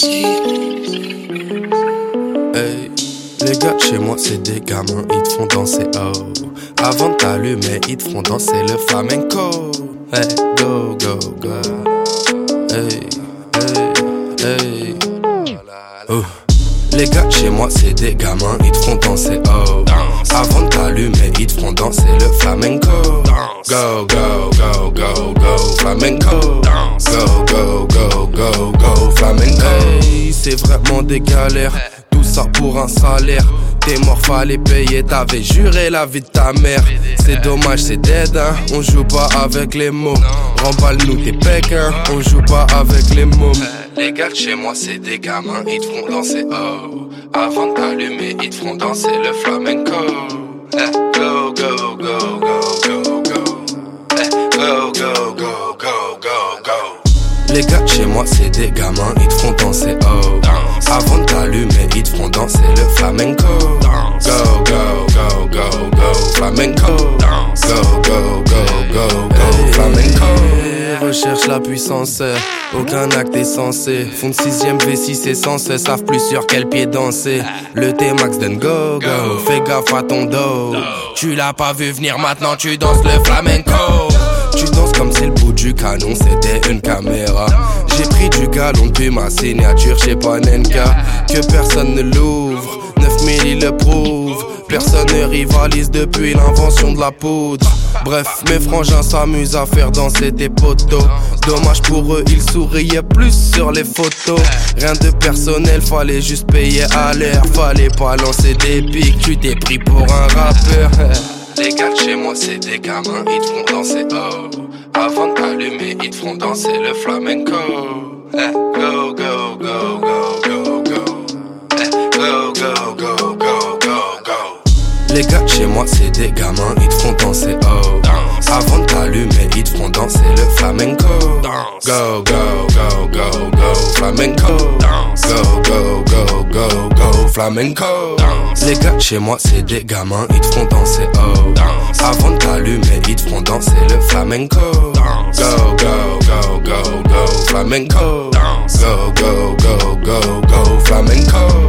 Hey, les gars de chez moi, c'est des gamins, ils te font danser, oh. Avant de t'allumer, ils te font danser le flamenco. Hey, go, go, go. Hey, hey, hey. Oh. Les gars de chez moi, c'est des gamins, ils te font danser, oh. Avant de t'allumer, ils te font danser le flamenco. Go, go, go, go, go, flamenco. Go, c'est vraiment des galères, tout ça pour un salaire. T'es mort, fallait payer, t'avais juré la vie de ta mère. C'est dommage, c'est dead, hein. On joue pas avec les mots. Remballe-nous tes pékins, on joue pas avec les mots. Les gars chez moi, c'est des gamins, ils te font danser, oh. Avant de t'allumer, ils te font danser le flamenco. Eh, go, go, go, Les gars de chez moi, c'est des gamins, ils te font danser, oh. Avant de t'allumer, ils te font danser le flamenco. Go, go, go, go, go, flamenco. Go, go, go, go, go, flamenco. Recherche la puissance, aucun acte est censé. Fond de 6ème V6 et censé, savent plus sur quel pied danser. Le T-Max donne go, go, fais gaffe à ton dos. Tu l'as pas vu venir, maintenant tu danses le flamenco. Tu danses comme si le canon c'était une caméra. J'ai pris du galon depuis ma signature chez Panenka. Que personne ne l'ouvre, 9000 il le prouve. Personne ne rivalise depuis l'invention de la poudre. Bref, mes frangins s'amusent à faire danser tes poteaux. Dommage pour eux, ils souriaient plus sur les photos. Rien de personnel, fallait juste payer à l'air. Fallait pas lancer des pics, tu t'es pris pour un rappeur. Les gars de chez moi, c'est des gamins, ils te font danser, oh. Avant de t'allumer, ils te font danser le flamenco. Eh, go, go, go, go, go, go. Eh, go, go, go, go, go, go. Les gars de chez moi, c'est des gamins, ils te font danser, oh. Avant de t'allumer, ils te font danser le flamenco. Go, go, go, go, go, flamenco. Go, go, go, flamenco. Les gars chez moi, c'est des gamins, ils te font danser, oh. Avant de t'allumer, ils te font danser le flamenco. Go, go, go, go, go, flamenco. Go, go, go, go, go, flamenco.